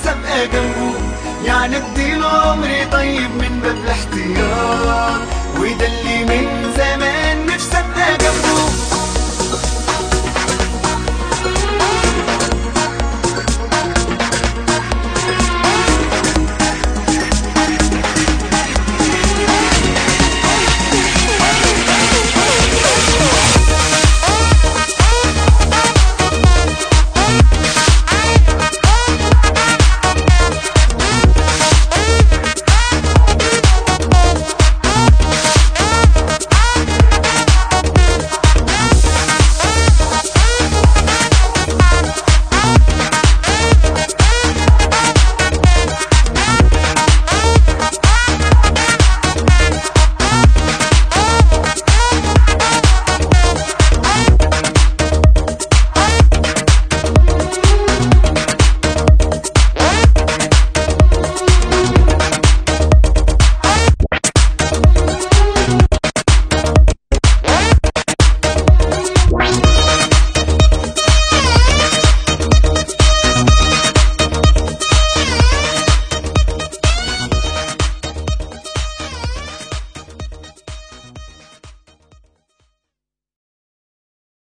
السبقة جنبه يعني اديله عمري طيب من باب الاحتياط. ويدلي من زمان